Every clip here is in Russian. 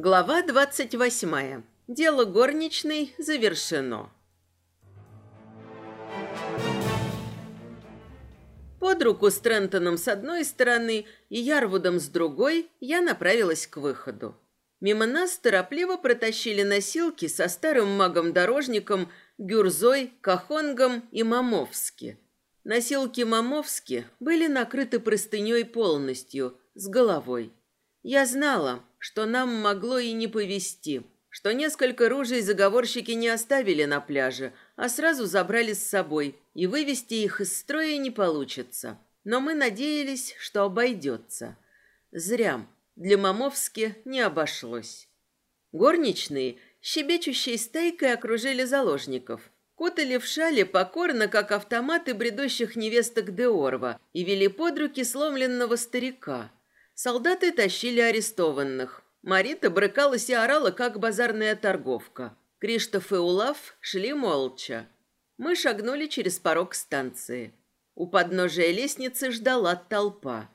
Глава двадцать восьмая. Дело горничной завершено. Под руку с Трентоном с одной стороны и Ярвудом с другой я направилась к выходу. Мимо нас торопливо протащили носилки со старым магом-дорожником Гюрзой, Кахонгом и Мамовски. Носилки Мамовски были накрыты простыней полностью, с головой. Я знала, что нам могло и не повезти, что несколько ружей заговорщики не оставили на пляже, а сразу забрали с собой, и вывести их из строя не получится. Но мы надеялись, что обойдется. Зря. Для Мамовски не обошлось. Горничные, щебечущей стайкой, окружили заложников. Кутали в шале покорно, как автоматы бредущих невесток Деорва, и вели под руки сломленного старика – Солдаты тащили арестованных. Марита брыкалась и орала, как базарная торговка. Криштоф и Улав шли молча. Мы шагнули через порог станции. У подножия лестницы ждала толпа.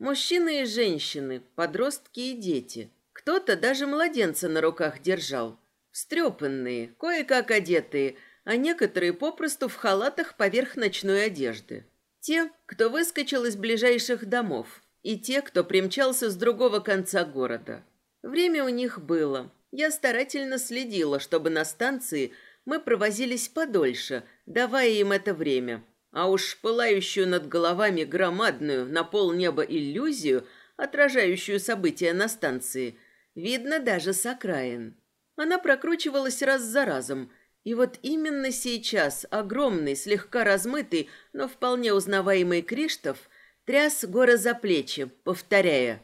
Мужчины и женщины, подростки и дети. Кто-то даже младенца на руках держал. Встрепанные, кое-как одетые, а некоторые попросту в халатах поверх ночной одежды. Те, кто выскочил из ближайших домов и те, кто примчался с другого конца города. Время у них было. Я старательно следила, чтобы на станции мы провозились подольше, давая им это время. А уж пылающую над головами громадную на полнеба иллюзию, отражающую события на станции, видно даже с окраин. Она прокручивалась раз за разом, и вот именно сейчас огромный, слегка размытый, но вполне узнаваемый Криштоф – тряс гора за плечи, повторяя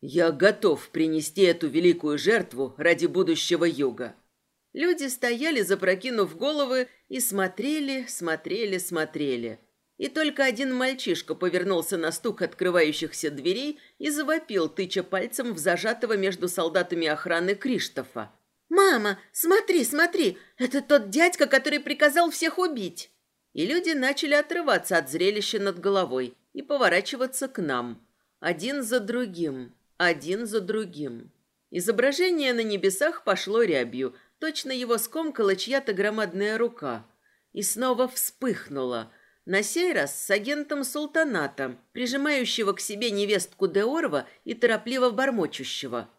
«Я готов принести эту великую жертву ради будущего юга». Люди стояли, запрокинув головы, и смотрели, смотрели, смотрели. И только один мальчишка повернулся на стук открывающихся дверей и завопил, тыча пальцем в зажатого между солдатами охраны Криштофа. «Мама, смотри, смотри, это тот дядька, который приказал всех убить!» И люди начали отрываться от зрелища над головой и поворачиваться к нам, один за другим, один за другим. Изображение на небесах пошло рябью, точно его скомкала чья-то громадная рука. И снова вспыхнуло, на сей раз с агентом султаната, прижимающего к себе невестку Деорва и торопливо бормочущего.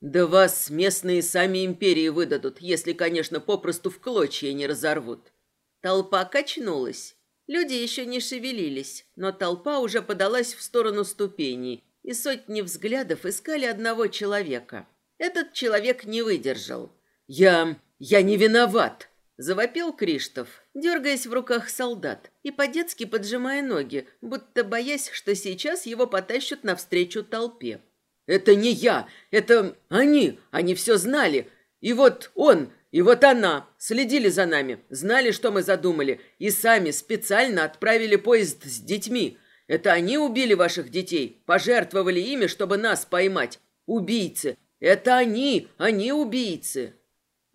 «Да вас местные сами империи выдадут, если, конечно, попросту в клочья не разорвут». Толпа качнулась, Люди еще не шевелились, но толпа уже подалась в сторону ступеней, и сотни взглядов искали одного человека. Этот человек не выдержал. «Я... я не виноват!» Завопил Криштоф, дергаясь в руках солдат и по-детски поджимая ноги, будто боясь, что сейчас его потащат навстречу толпе. «Это не я! Это они! Они все знали! И вот он, и вот она следили за нами, знали, что мы задумали, и сами специально отправили поезд с детьми. Это они убили ваших детей, пожертвовали ими, чтобы нас поймать. Убийцы! Это они! Они убийцы!»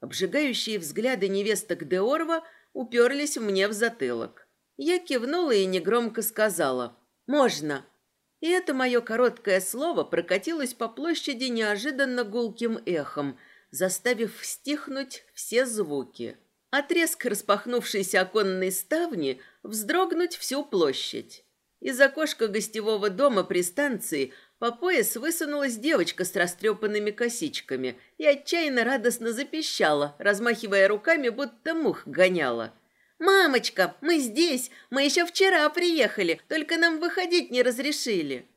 Обжигающие взгляды невесток Деорва уперлись мне в затылок. Я кивнула и негромко сказала «Можно». И это мое короткое слово прокатилось по площади неожиданно гулким эхом – заставив стихнуть все звуки. Отрезк распахнувшейся оконной ставни вздрогнуть всю площадь. Из окошка гостевого дома при станции по пояс высунулась девочка с растрепанными косичками и отчаянно радостно запищала, размахивая руками, будто мух гоняла. «Мамочка, мы здесь! Мы еще вчера приехали, только нам выходить не разрешили!»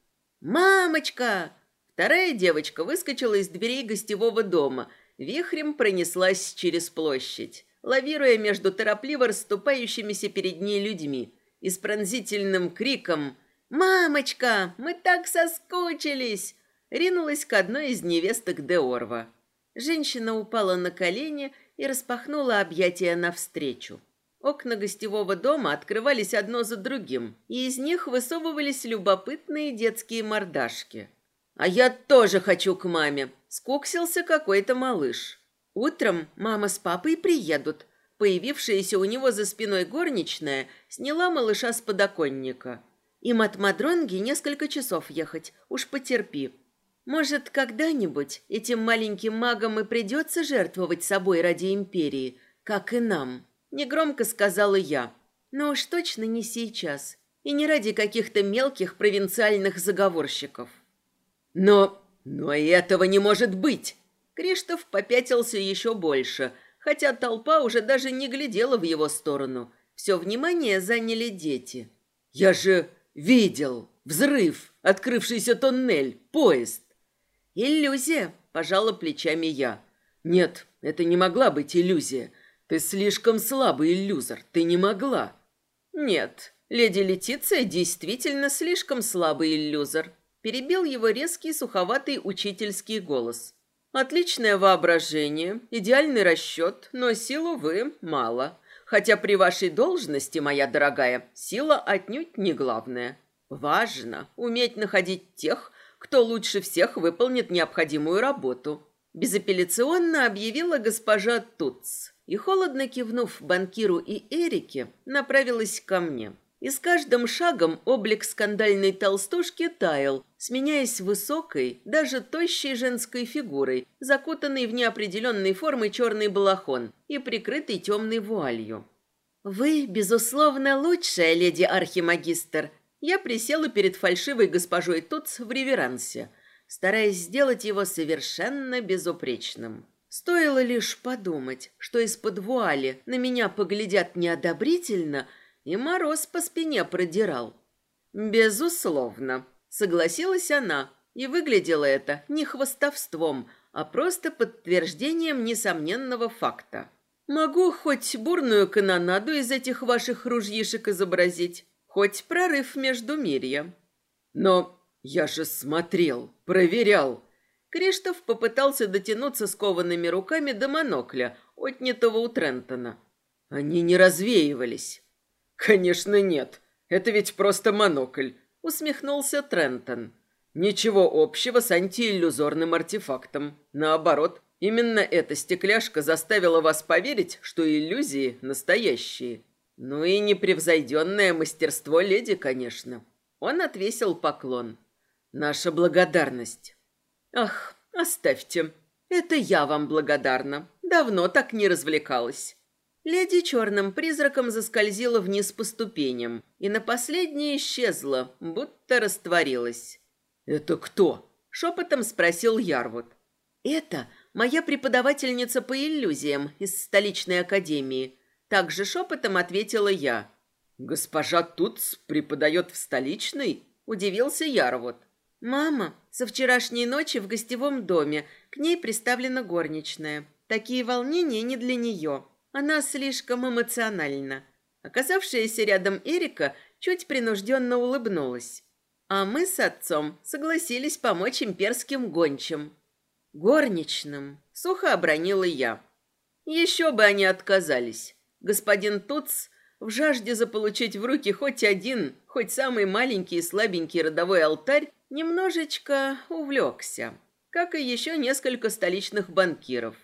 «Мамочка!» Вторая девочка выскочила из дверей гостевого дома – вихрем пронеслась через площадь, лавируя между торопливо расступающимися перед ней людьми и с пронзительным криком «Мамочка, мы так соскучились!» ринулась к одной из невесток Деорва. Женщина упала на колени и распахнула объятия навстречу. Окна гостевого дома открывались одно за другим, и из них высовывались любопытные детские мордашки. «А я тоже хочу к маме!» скуксился какой-то малыш. Утром мама с папой приедут. Появившаяся у него за спиной горничная сняла малыша с подоконника. Им от Мадронги несколько часов ехать, уж потерпи. Может, когда-нибудь этим маленьким магам и придется жертвовать собой ради империи, как и нам, негромко сказала я. Но уж точно не сейчас, и не ради каких-то мелких провинциальных заговорщиков. Но... но этого не может быть! Криштоф попятился еще больше, хотя толпа уже даже не глядела в его сторону. Все внимание заняли дети. «Я же видел! Взрыв! Открывшийся тоннель! Поезд!» «Иллюзия!» – пожала плечами я. «Нет, это не могла быть иллюзия. Ты слишком слабый иллюзор. Ты не могла». «Нет, леди Летиция действительно слишком слабый иллюзор», – перебил его резкий суховатый учительский голос. «Отличное воображение, идеальный расчет, но силу вы мало. Хотя при вашей должности, моя дорогая, сила отнюдь не главная. Важно уметь находить тех, кто лучше всех выполнит необходимую работу. Безапелляционно объявила госпожа Туц и, холодно кивнув банкиру и Эрике, направилась ко мне. И с каждым шагом облик скандальной толстушки таял, сменяясь высокой, даже тощей женской фигурой, закутанной в неопределенной формы черный балахон и прикрытой темной вуалью. «Вы, безусловно, лучшая леди архимагистр», я присела перед фальшивой госпожой Туц в реверансе, стараясь сделать его совершенно безупречным. Стоило лишь подумать, что из-под вуали на меня поглядят неодобрительно, и мороз по спине продирал. «Безусловно», — согласилась она, и выглядело это не хвостовством, а просто подтверждением несомненного факта. «Могу хоть бурную канонаду из этих ваших ружьишек изобразить, Хоть прорыв между мирья. Но я же смотрел, проверял. Криштоф попытался дотянуться скованными руками до монокля, отнятого у Трентона. Они не развеивались. Конечно, нет. Это ведь просто монокль, усмехнулся Трентон. Ничего общего с антииллюзорным артефактом. Наоборот, именно эта стекляшка заставила вас поверить, что иллюзии настоящие. Ну и непревзойденное мастерство леди, конечно. Он отвесил поклон. Наша благодарность. Ах, оставьте. Это я вам благодарна. Давно так не развлекалась. Леди черным призраком заскользила вниз по ступеням и на последней исчезла, будто растворилась. «Это кто?» – шепотом спросил Ярвуд. «Это моя преподавательница по иллюзиям из столичной академии. Также шепотом ответила я. «Госпожа Туц преподает в столичной?» – удивился Ярвуд. «Мама, со вчерашней ночи в гостевом доме. К ней приставлена горничная. Такие волнения не для нее. Она слишком эмоциональна». Оказавшаяся рядом Эрика чуть принужденно улыбнулась. А мы с отцом согласились помочь имперским гончим. «Горничным», — сухо обронила я. «Еще бы они отказались. Господин Туц в жажде заполучить в руки хоть один, хоть самый маленький и слабенький родовой алтарь, немножечко увлекся, как и еще несколько столичных банкиров.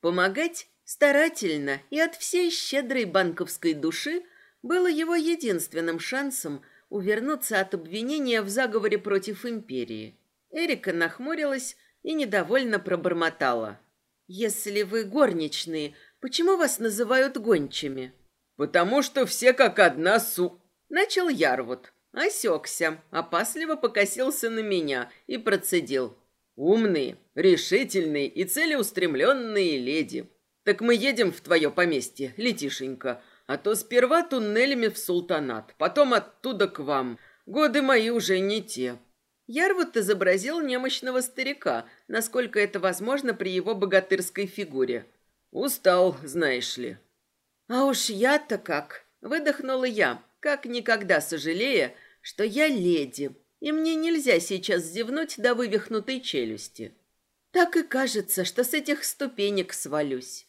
Помогать старательно и от всей щедрой банковской души было его единственным шансом увернуться от обвинения в заговоре против империи. Эрика нахмурилась и недовольно пробормотала. «Если вы горничные, Почему вас называют гончими? Потому что все как одна су... Начал Ярвуд. Осекся, опасливо покосился на меня и процедил. Умные, решительные и целеустремленные леди. Так мы едем в твое поместье, Летишенька, а то сперва туннелями в султанат, потом оттуда к вам. Годы мои уже не те. Ярвуд изобразил немощного старика, насколько это возможно при его богатырской фигуре. Устал, знаешь ли. А уж я-то как. Выдохнула я, как никогда сожалея, что я леди, и мне нельзя сейчас зевнуть до вывихнутой челюсти. Так и кажется, что с этих ступенек свалюсь.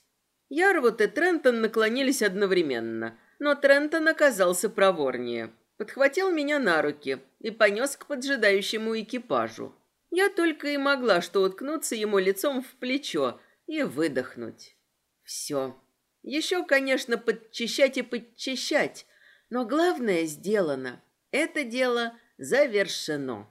Ярвуд и Трентон наклонились одновременно, но Трентон оказался проворнее. Подхватил меня на руки и понес к поджидающему экипажу. Я только и могла что уткнуться ему лицом в плечо и выдохнуть. Все. Еще, конечно, подчищать и подчищать, но главное сделано. Это дело завершено.